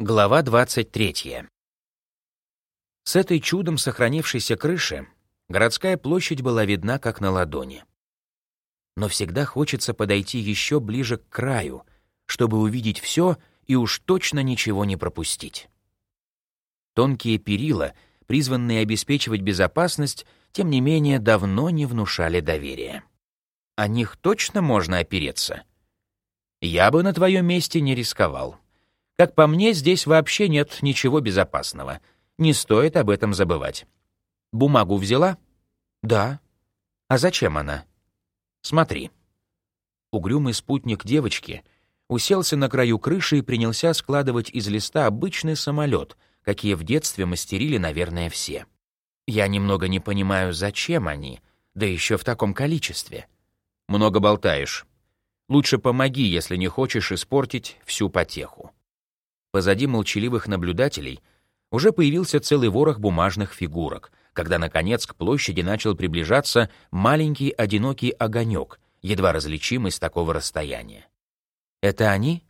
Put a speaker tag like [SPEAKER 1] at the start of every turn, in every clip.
[SPEAKER 1] Глава 23. С этой чудом сохранившейся крыши городская площадь была видна как на ладони. Но всегда хочется подойти еще ближе к краю, чтобы увидеть все и уж точно ничего не пропустить. Тонкие перила, призванные обеспечивать безопасность, тем не менее давно не внушали доверия. О них точно можно опереться? Я бы на твоем месте не рисковал. Как по мне, здесь вообще нет ничего безопасного. Не стоит об этом забывать. Бумагу взяла? Да. А зачем она? Смотри. Угрюмый спутник девочки уселся на краю крыши и принялся складывать из листа обычный самолет, какие в детстве мастерили, наверное, все. Я немного не понимаю, зачем они, да еще в таком количестве. Много болтаешь. Лучше помоги, если не хочешь испортить всю потеху. Позади молчаливых наблюдателей уже появился целый ворох бумажных фигурок, когда, наконец, к площади начал приближаться маленький одинокий огонек, едва различимый с такого расстояния. «Это они?»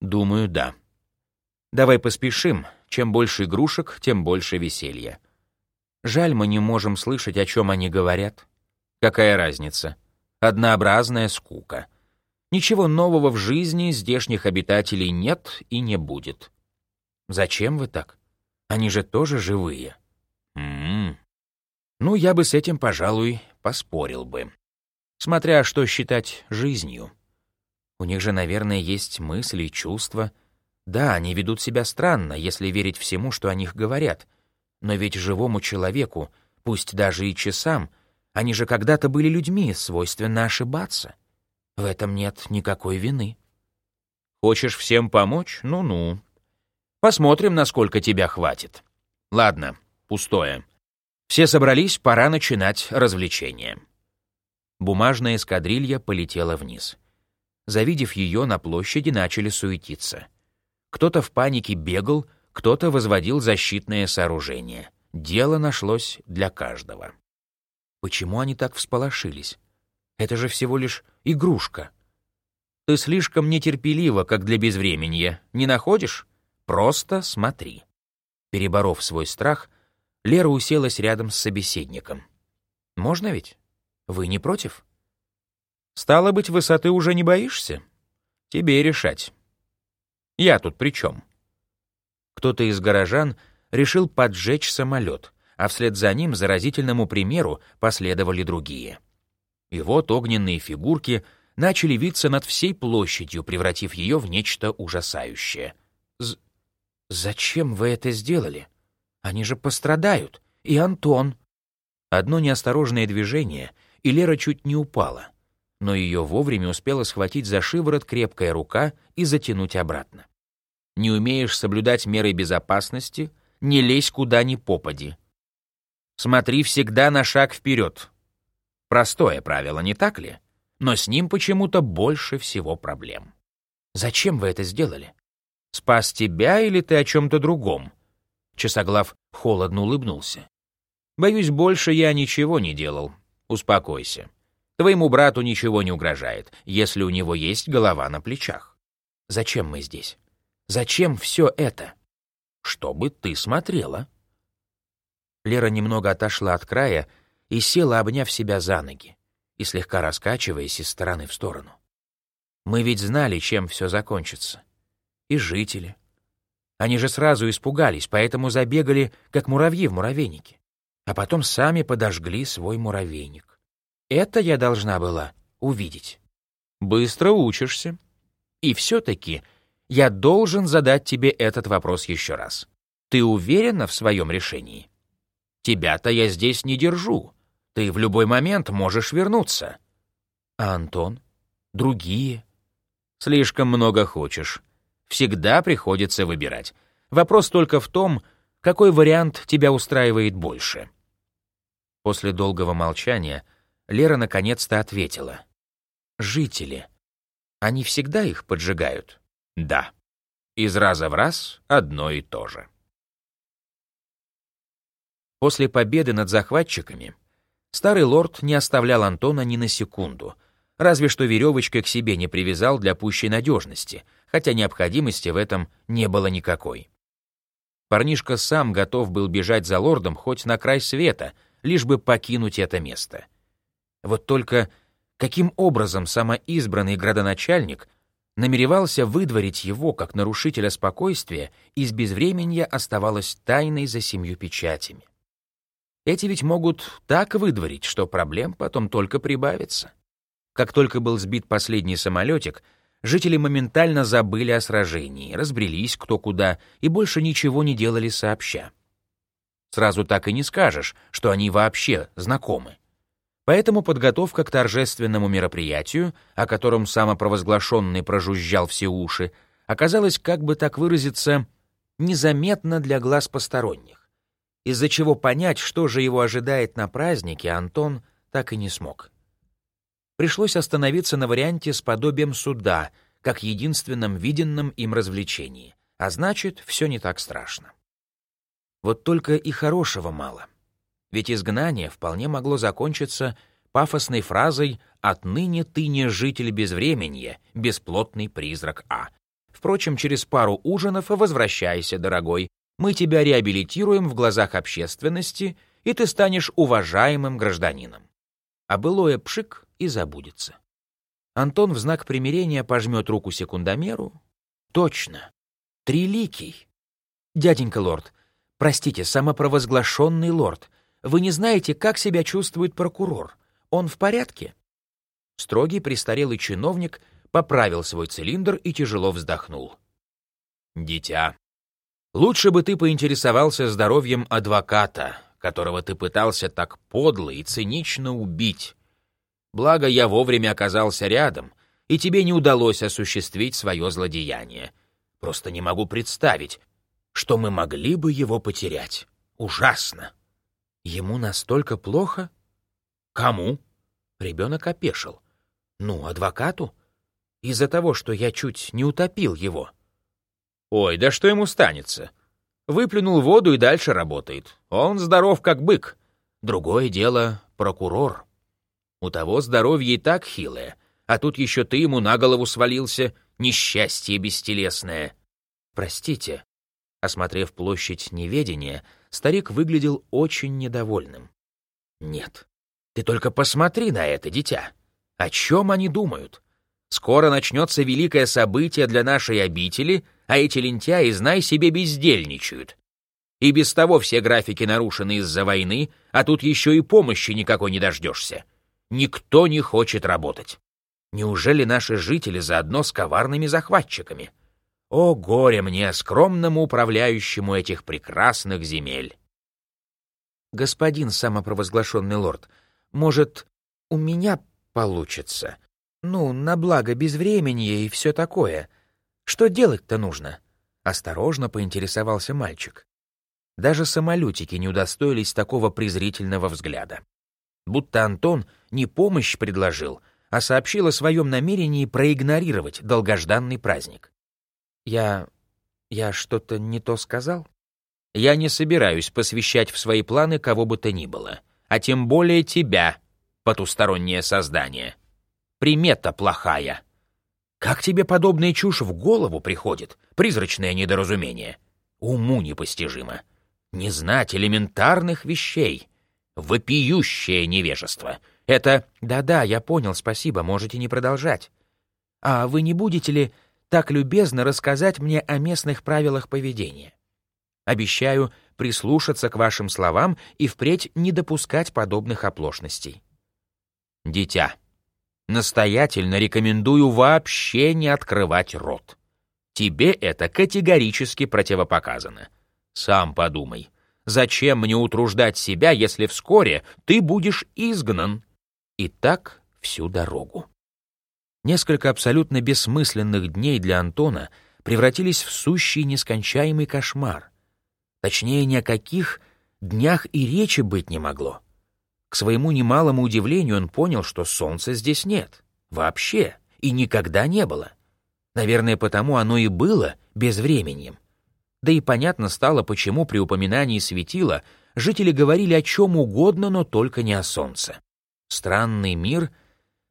[SPEAKER 1] «Думаю, да». «Давай поспешим. Чем больше игрушек, тем больше веселья. Жаль, мы не можем слышать, о чем они говорят. Какая разница? Однообразная скука». Ничего нового в жизни здешних обитателей нет и не будет. Зачем вы так? Они же тоже живые. М -м -м. Ну, я бы с этим, пожалуй, поспорил бы. Смотря что считать жизнью. У них же, наверное, есть мысли и чувства. Да, они ведут себя странно, если верить всему, что о них говорят. Но ведь живому человеку, пусть даже и часам, они же когда-то были людьми, свойственно ошибаться. В этом нет никакой вины. Хочешь всем помочь? Ну-ну. Посмотрим, насколько тебя хватит. Ладно, пустое. Все собрались, пора начинать развлечение. Бумажная эскадрилья полетела вниз. Завидев ее, на площади начали суетиться. Кто-то в панике бегал, кто-то возводил защитное сооружение. Дело нашлось для каждого. Почему они так всполошились? Это же всего лишь игрушка. Ты слишком нетерпелива, как для безвременья. Не находишь? Просто смотри. Переборов свой страх, Лера уселась рядом с собеседником. Можно ведь? Вы не против? Стало быть, высоты уже не боишься? Тебе решать. Я тут при чем? Кто-то из горожан решил поджечь самолет, а вслед за ним заразительному примеру последовали другие. И вот огненные фигурки начали виться над всей площадью, превратив ее в нечто ужасающее. З «Зачем вы это сделали? Они же пострадают. И Антон». Одно неосторожное движение, и Лера чуть не упала. Но ее вовремя успела схватить за шиворот крепкая рука и затянуть обратно. «Не умеешь соблюдать меры безопасности? Не лезь куда ни попади. Смотри всегда на шаг вперед, Простое правило, не так ли? Но с ним почему-то больше всего проблем. Зачем вы это сделали? Спас тебя или ты о чем-то другом? Часоглав холодно улыбнулся. Боюсь, больше я ничего не делал. Успокойся. Твоему брату ничего не угрожает, если у него есть голова на плечах. Зачем мы здесь? Зачем все это? Чтобы ты смотрела. Лера немного отошла от края, и села, обняв себя за ноги и слегка раскачиваясь из стороны в сторону. Мы ведь знали, чем все закончится. И жители. Они же сразу испугались, поэтому забегали, как муравьи в муравейнике. А потом сами подожгли свой муравейник. Это я должна была увидеть. Быстро учишься. И все-таки я должен задать тебе этот вопрос еще раз. Ты уверена в своем решении? Тебя-то я здесь не держу. Ты в любой момент можешь вернуться. А Антон? Другие? Слишком много хочешь. Всегда приходится выбирать. Вопрос только в том, какой вариант тебя устраивает больше. После долгого молчания Лера наконец-то ответила. «Жители. Они всегда их поджигают?» «Да. Из раза в раз одно и то же». После победы над захватчиками Старый лорд не оставлял Антона ни на секунду, разве что веревочкой к себе не привязал для пущей надежности, хотя необходимости в этом не было никакой. Парнишка сам готов был бежать за лордом хоть на край света, лишь бы покинуть это место. Вот только каким образом самоизбранный градоначальник намеревался выдворить его как нарушителя спокойствия из безвременья оставалось тайной за семью печатями. Эти ведь могут так выдворить, что проблем потом только прибавится. Как только был сбит последний самолетик, жители моментально забыли о сражении, разбрелись кто куда и больше ничего не делали сообща. Сразу так и не скажешь, что они вообще знакомы. Поэтому подготовка к торжественному мероприятию, о котором самопровозглашенный прожужжал все уши, оказалась, как бы так выразиться, незаметно для глаз посторонних, из-за чего понять, что же его ожидает на празднике, Антон так и не смог пришлось остановиться на варианте с подобием суда, как единственном виденном им развлечении, а значит, все не так страшно. Вот только и хорошего мало. Ведь изгнание вполне могло закончиться пафосной фразой «Отныне ты не житель безвременья, бесплотный призрак А». Впрочем, через пару ужинов возвращайся, дорогой, мы тебя реабилитируем в глазах общественности, и ты станешь уважаемым гражданином. А былое пшик и забудется. Антон в знак примирения пожмет руку секундомеру. Точно. Триликий. Дяденька лорд, простите, самопровозглашенный лорд, вы не знаете, как себя чувствует прокурор? Он в порядке? Строгий престарелый чиновник поправил свой цилиндр и тяжело вздохнул. «Дитя, лучше бы ты поинтересовался здоровьем адвоката, которого ты пытался так подло и цинично убить. Благо, я вовремя оказался рядом, и тебе не удалось осуществить свое злодеяние. Просто не могу представить, что мы могли бы его потерять. Ужасно. Ему настолько плохо? Кому? Ребенок опешил. Ну, адвокату? Из-за того, что я чуть не утопил его. Ой, да что ему станется? Выплюнул воду и дальше работает. Он здоров как бык. Другое дело — прокурор. У того здоровье и так хилое, а тут еще ты ему на голову свалился, несчастье бестелесное. Простите. Осмотрев площадь неведения, старик выглядел очень недовольным. Нет, ты только посмотри на это, дитя. О чем они думают? Скоро начнется великое событие для нашей обители, а эти лентяи, знай себе, бездельничают. И без того все графики нарушены из-за войны, а тут еще и помощи никакой не дождешься. Никто не хочет работать. Неужели наши жители заодно с коварными захватчиками? О, горе мне, скромному управляющему этих прекрасных земель! Господин самопровозглашенный лорд, может, у меня получится? Ну, на благо безвременья и все такое. Что делать-то нужно? Осторожно поинтересовался мальчик. Даже самолетики не удостоились такого презрительного взгляда будто Антон не помощь предложил, а сообщил о своем намерении проигнорировать долгожданный праздник. «Я... я что-то не то сказал?» «Я не собираюсь посвящать в свои планы кого бы то ни было, а тем более тебя, потустороннее создание. Примета плохая. Как тебе подобная чушь в голову приходит, призрачное недоразумение? Уму непостижимо. Не знать элементарных вещей» вопиющее невежество. Это «да-да, я понял, спасибо, можете не продолжать». А вы не будете ли так любезно рассказать мне о местных правилах поведения? Обещаю прислушаться к вашим словам и впредь не допускать подобных оплошностей. Дитя, настоятельно рекомендую вообще не открывать рот. Тебе это категорически противопоказано. Сам подумай, Зачем мне утруждать себя, если вскоре ты будешь изгнан? И так всю дорогу. Несколько абсолютно бессмысленных дней для Антона превратились в сущий нескончаемый кошмар. Точнее, ни о каких днях и речи быть не могло. К своему немалому удивлению он понял, что солнца здесь нет. Вообще. И никогда не было. Наверное, потому оно и было безвременем. Да и понятно стало, почему при упоминании светила жители говорили о чем угодно, но только не о солнце. Странный мир,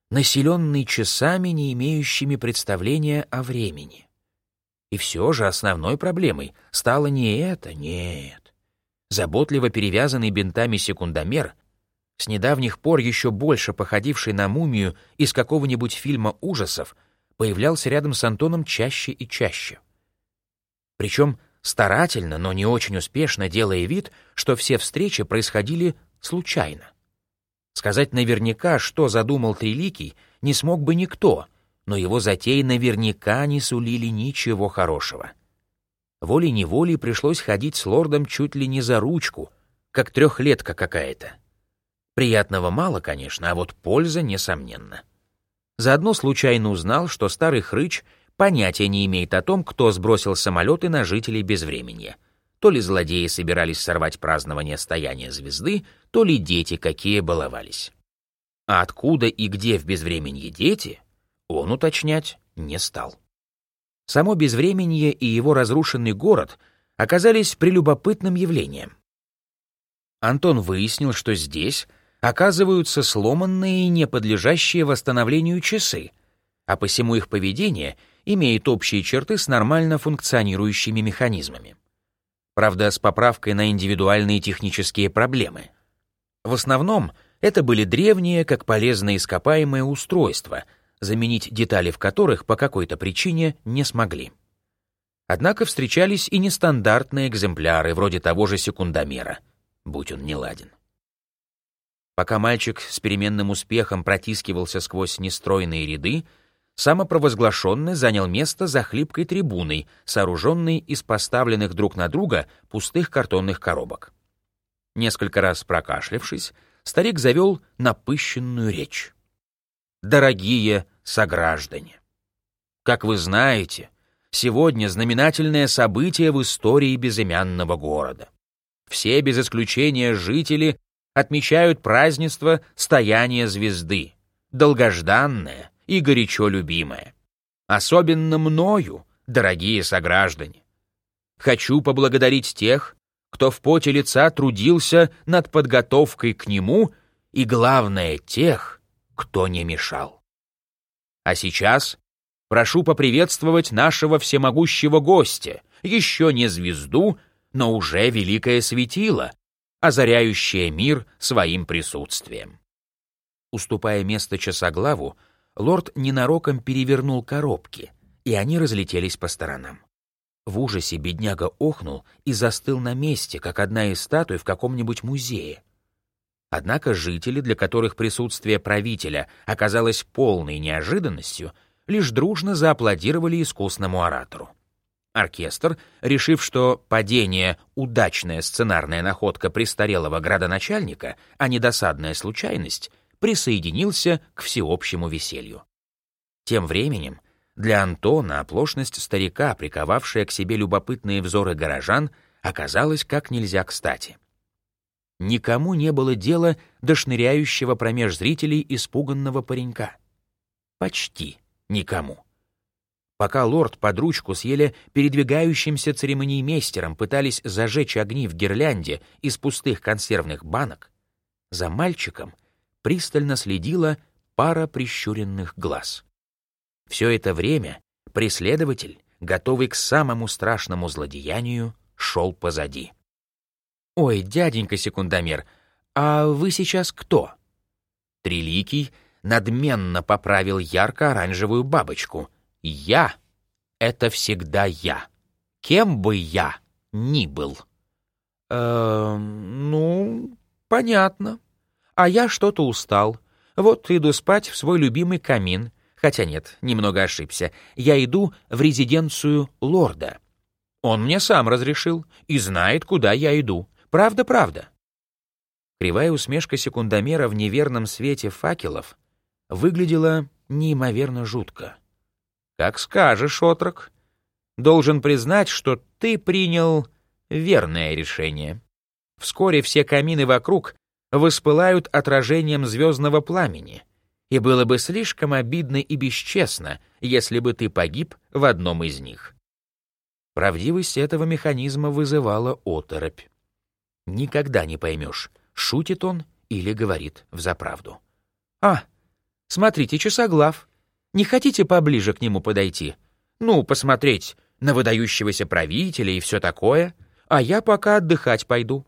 [SPEAKER 1] населенный часами, не имеющими представления о времени. И все же основной проблемой стало не это, нет. Заботливо перевязанный бинтами секундомер, с недавних пор еще больше походивший на мумию из какого-нибудь фильма ужасов, появлялся рядом с Антоном чаще и чаще. Причем старательно, но не очень успешно делая вид, что все встречи происходили случайно. Сказать наверняка, что задумал Триликий, не смог бы никто, но его затеи наверняка не сулили ничего хорошего. Волей-неволей пришлось ходить с лордом чуть ли не за ручку, как трехлетка какая-то. Приятного мало, конечно, а вот польза несомненна. Заодно случайно узнал, что старый хрыч понятия не имеет о том, кто сбросил самолеты на жителей безвременья. То ли злодеи собирались сорвать празднование стояния звезды, то ли дети какие баловались. А откуда и где в безвременье дети, он уточнять не стал. Само безвременье и его разрушенный город оказались прелюбопытным явлением. Антон выяснил, что здесь оказываются сломанные и не подлежащие восстановлению часы, а посему их поведение имеет общие черты с нормально функционирующими механизмами. Правда, с поправкой на индивидуальные технические проблемы. В основном это были древние, как полезные ископаемые устройства, заменить детали в которых по какой-то причине не смогли. Однако встречались и нестандартные экземпляры, вроде того же секундомера, будь он неладен. Пока мальчик с переменным успехом протискивался сквозь нестройные ряды, самопровозглашенный занял место за хлипкой трибуной, сооруженной из поставленных друг на друга пустых картонных коробок. Несколько раз прокашлявшись, старик завел напыщенную речь. «Дорогие сограждане! Как вы знаете, сегодня знаменательное событие в истории безымянного города. Все без исключения жители отмечают празднество стояния звезды, долгожданное и горячо любимое. Особенно мною, дорогие сограждане. Хочу поблагодарить тех, кто в поте лица трудился над подготовкой к нему и, главное, тех, кто не мешал. А сейчас прошу поприветствовать нашего всемогущего гостя, еще не звезду, но уже великое светило, озаряющее мир своим присутствием. Уступая место часоглаву, лорд ненароком перевернул коробки, и они разлетелись по сторонам. В ужасе бедняга охнул и застыл на месте, как одна из статуй в каком-нибудь музее. Однако жители, для которых присутствие правителя оказалось полной неожиданностью, лишь дружно зааплодировали искусному оратору. Оркестр, решив, что падение — удачная сценарная находка престарелого градоначальника, а не досадная случайность, присоединился к всеобщему веселью. Тем временем для Антона оплошность старика, приковавшая к себе любопытные взоры горожан, оказалась как нельзя кстати. Никому не было дела до шныряющего промеж зрителей испуганного паренька. Почти никому. Пока лорд под ручку с еле передвигающимся церемониймейстером пытались зажечь огни в гирлянде из пустых консервных банок, за мальчиком пристально следила пара прищуренных глаз. Все это время преследователь, готовый к самому страшному злодеянию, шел позади. «Ой, дяденька-секундомер, а вы сейчас кто?» Триликий надменно поправил ярко-оранжевую бабочку — я — это всегда я, кем бы я ни был. Э, ну, понятно. А я что-то устал. Вот иду спать в свой любимый камин. Хотя нет, немного ошибся. Я иду в резиденцию лорда. Он мне сам разрешил и знает, куда я иду. Правда-правда. Кривая усмешка секундомера в неверном свете факелов выглядела неимоверно жутко. Как скажешь, отрок. Должен признать, что ты принял верное решение. Вскоре все камины вокруг воспылают отражением звездного пламени, и было бы слишком обидно и бесчестно, если бы ты погиб в одном из них. Правдивость этого механизма вызывала оторопь. Никогда не поймешь, шутит он или говорит взаправду. «А, смотрите, часоглав. Не хотите поближе к нему подойти? Ну, посмотреть, на выдающегося правителя и все такое, а я пока отдыхать пойду.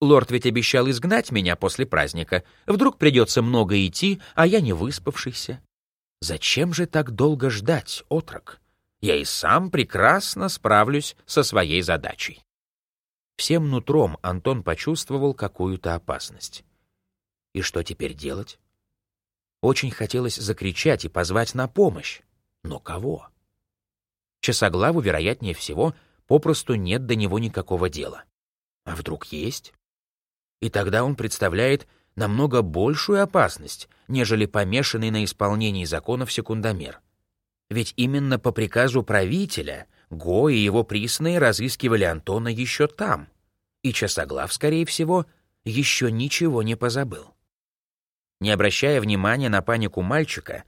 [SPEAKER 1] Лорд ведь обещал изгнать меня после праздника. Вдруг придется много идти, а я не выспавшийся. Зачем же так долго ждать, отрок? Я и сам прекрасно справлюсь со своей задачей. Всем нутром Антон почувствовал какую-то опасность. И что теперь делать? Очень хотелось закричать и позвать на помощь. Но кого? Часоглаву, вероятнее всего, попросту нет до него никакого дела. А вдруг есть? И тогда он представляет намного большую опасность, нежели помешанный на исполнении законов секундомер. Ведь именно по приказу правителя Го и его присные разыскивали Антона еще там, и Часоглав, скорее всего, еще ничего не позабыл. Не обращая внимания на панику мальчика,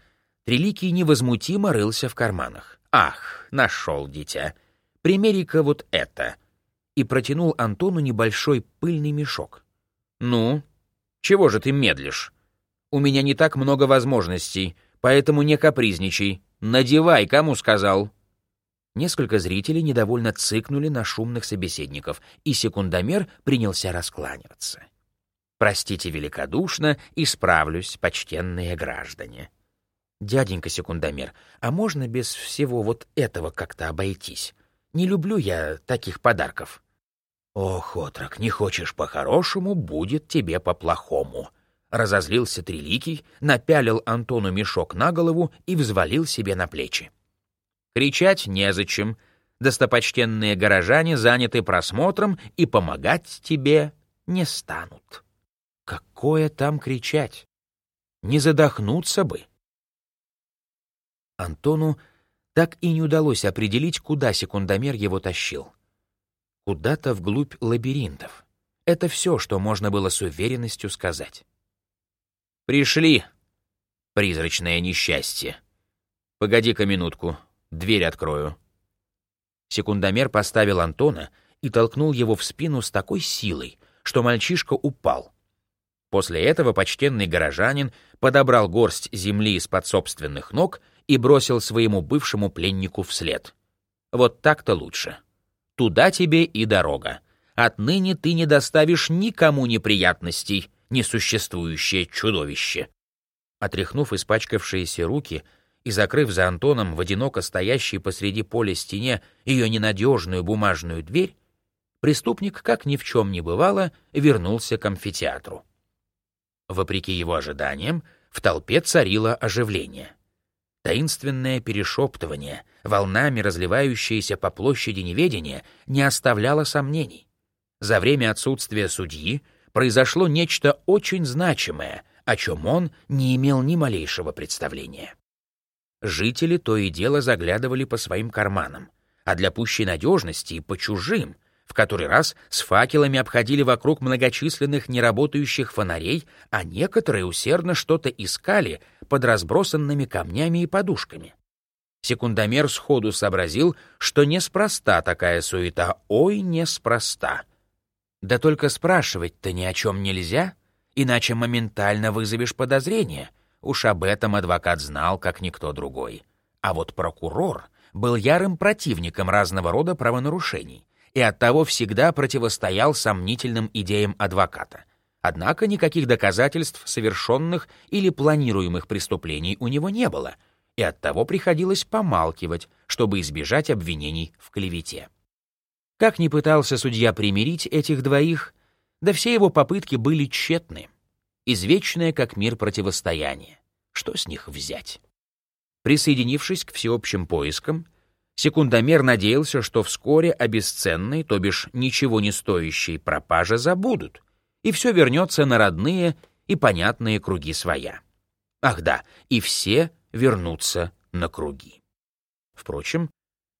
[SPEAKER 1] Триликий невозмутимо рылся в карманах. «Ах, нашел дитя! Примери-ка вот это!» И протянул Антону небольшой пыльный мешок. «Ну, чего же ты медлишь? У меня не так много возможностей, поэтому не капризничай. Надевай, кому сказал!» Несколько зрителей недовольно цыкнули на шумных собеседников, и секундомер принялся раскланиваться. Простите великодушно, исправлюсь, почтенные граждане. Дяденька секундомер, а можно без всего вот этого как-то обойтись? Не люблю я таких подарков. Ох, отрок, не хочешь по-хорошему, будет тебе по-плохому. Разозлился Триликий, напялил Антону мешок на голову и взвалил себе на плечи. Кричать незачем. Достопочтенные горожане заняты просмотром и помогать тебе не станут. Какое там кричать? Не задохнуться бы. Антону так и не удалось определить, куда секундомер его тащил. Куда-то вглубь лабиринтов. Это все, что можно было с уверенностью сказать. «Пришли, призрачное несчастье. Погоди-ка минутку, дверь открою». Секундомер поставил Антона и толкнул его в спину с такой силой, что мальчишка упал. После этого почтенный горожанин подобрал горсть земли из-под собственных ног и бросил своему бывшему пленнику вслед. «Вот так-то лучше. Туда тебе и дорога. Отныне ты не доставишь никому неприятностей, несуществующее чудовище». Отряхнув испачкавшиеся руки и закрыв за Антоном в одиноко стоящей посреди поля стене ее ненадежную бумажную дверь, преступник, как ни в чем не бывало, вернулся к амфитеатру. Вопреки его ожиданиям, в толпе царило оживление. Таинственное перешептывание, волнами разливающееся по площади неведения, не оставляло сомнений. За время отсутствия судьи произошло нечто очень значимое, о чем он не имел ни малейшего представления. Жители то и дело заглядывали по своим карманам, а для пущей надежности и по чужим, в который раз с факелами обходили вокруг многочисленных неработающих фонарей, а некоторые усердно что-то искали под разбросанными камнями и подушками. Секундомер сходу сообразил, что неспроста такая суета, ой, неспроста. Да только спрашивать-то ни о чем нельзя, иначе моментально вызовешь подозрение. Уж об этом адвокат знал, как никто другой. А вот прокурор был ярым противником разного рода правонарушений — и оттого всегда противостоял сомнительным идеям адвоката. Однако никаких доказательств совершенных или планируемых преступлений у него не было, и оттого приходилось помалкивать, чтобы избежать обвинений в клевете. Как ни пытался судья примирить этих двоих, да все его попытки были тщетны. Извечное как мир противостояние. Что с них взять? Присоединившись к всеобщим поискам, Секундомер надеялся, что вскоре о бесценной, то бишь ничего не стоящей пропаже забудут, и все вернется на родные и понятные круги своя. Ах да, и все вернутся на круги. Впрочем,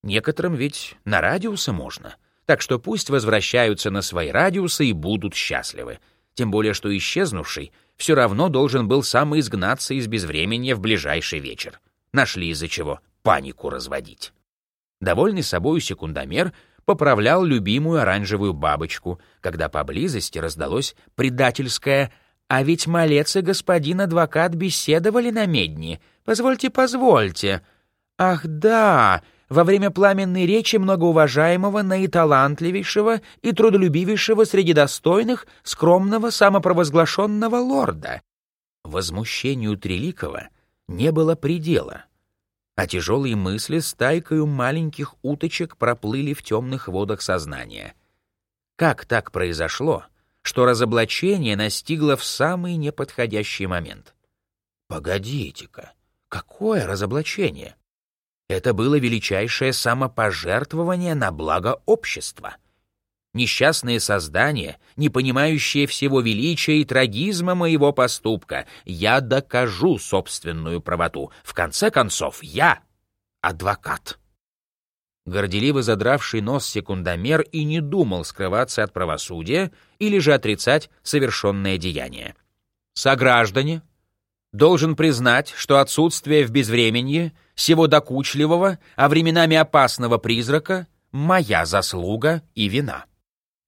[SPEAKER 1] некоторым ведь на радиусы можно, так что пусть возвращаются на свои радиусы и будут счастливы, тем более что исчезнувший все равно должен был сам изгнаться из безвременья в ближайший вечер. Нашли из-за чего панику разводить. Довольный собою секундомер поправлял любимую оранжевую бабочку, когда поблизости раздалось предательское «А ведь малец и господин адвокат беседовали на медне. Позвольте, позвольте». «Ах да, во время пламенной речи многоуважаемого, наиталантливейшего и трудолюбивейшего среди достойных, скромного, самопровозглашенного лорда. Возмущению Треликова не было предела, а тяжелые мысли стайкою маленьких уточек проплыли в темных водах сознания. Как так произошло, что разоблачение настигло в самый неподходящий момент? Погодите-ка, какое разоблачение? Это было величайшее самопожертвование на благо общества. Несчастные создания, не понимающие всего величия и трагизма моего поступка, я докажу собственную правоту. В конце концов, я адвокат. Горделиво задравший нос секундомер и не думал скрываться от правосудия или же отрицать совершенное деяние. Сограждане, должен признать, что отсутствие в безвременье сего докучливого, а временами опасного призрака — моя заслуга и вина.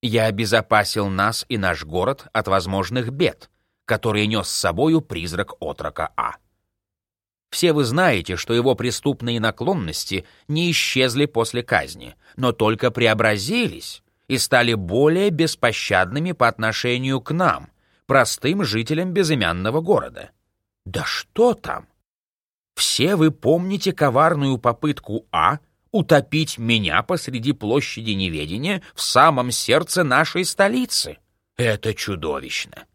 [SPEAKER 1] Я обезопасил нас и наш город от возможных бед, которые нес с собою призрак отрока А. Все вы знаете, что его преступные наклонности не исчезли после казни, но только преобразились и стали более беспощадными по отношению к нам, простым жителям безымянного города. Да что там? Все вы помните коварную попытку А утопить меня посреди площади неведения в самом сердце нашей столицы. Это чудовищно.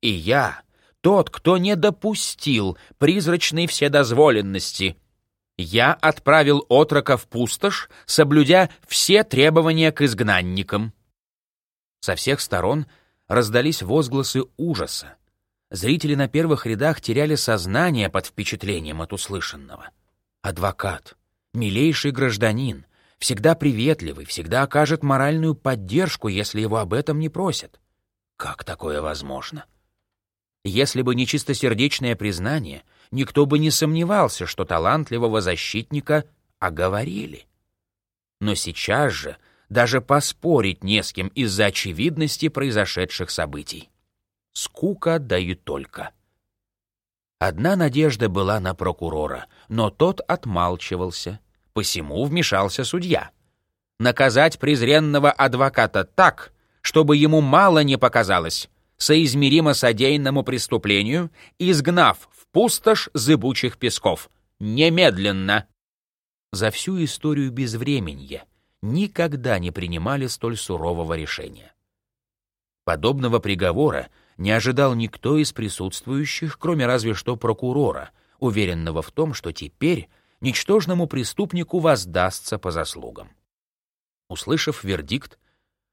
[SPEAKER 1] И я, тот, кто не допустил призрачной вседозволенности, я отправил отрока в пустошь, соблюдя все требования к изгнанникам. Со всех сторон раздались возгласы ужаса. Зрители на первых рядах теряли сознание под впечатлением от услышанного. Адвокат, милейший гражданин, всегда приветливый, всегда окажет моральную поддержку, если его об этом не просят. Как такое возможно? Если бы не чистосердечное признание, никто бы не сомневался, что талантливого защитника оговорили. Но сейчас же даже поспорить не с кем из-за очевидности произошедших событий. Скука да только. Одна надежда была на прокурора, но тот отмалчивался. Посему вмешался судья. Наказать презренного адвоката так, чтобы ему мало не показалось, соизмеримо содеянному преступлению, изгнав в пустошь зыбучих песков. Немедленно! За всю историю безвременья никогда не принимали столь сурового решения. Подобного приговора не ожидал никто из присутствующих, кроме разве что прокурора, уверенного в том, что теперь ничтожному преступнику воздастся по заслугам. Услышав вердикт,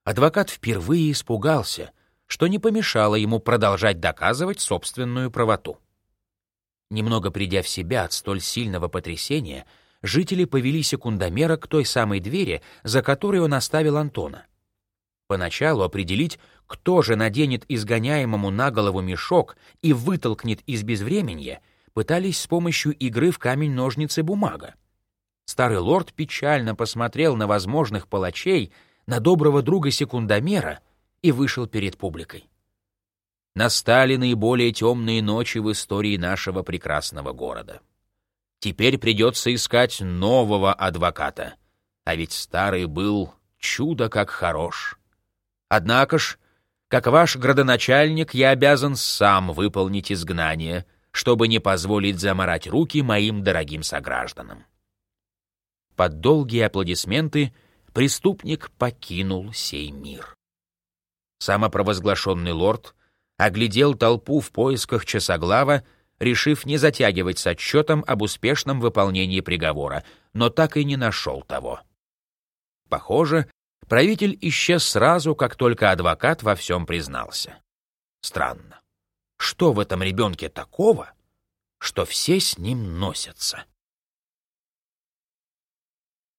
[SPEAKER 1] адвокат впервые испугался, что не помешало ему продолжать доказывать собственную правоту. Немного придя в себя от столь сильного потрясения, жители повели секундомера к той самой двери, за которой он оставил Антона. Поначалу определить, кто же наденет изгоняемому на голову мешок и вытолкнет из безвременья, пытались с помощью игры в камень-ножницы-бумага. Старый лорд печально посмотрел на возможных палачей, на доброго друга секундомера и вышел перед публикой. Настали наиболее темные ночи в истории нашего прекрасного города. Теперь придется искать нового адвоката, а ведь старый был чудо как хорош. Однако ж, как ваш градоначальник, я обязан сам выполнить изгнание, чтобы не позволить заморать руки моим дорогим согражданам. Под долгие аплодисменты преступник покинул сей мир. Самопровозглашенный лорд оглядел толпу в поисках часоглава, решив не затягивать с отчетом об успешном выполнении приговора, но так и не нашел того. Похоже, Правитель исчез сразу, как только адвокат во всем признался. Странно. Что в этом ребенке такого, что все с ним носятся?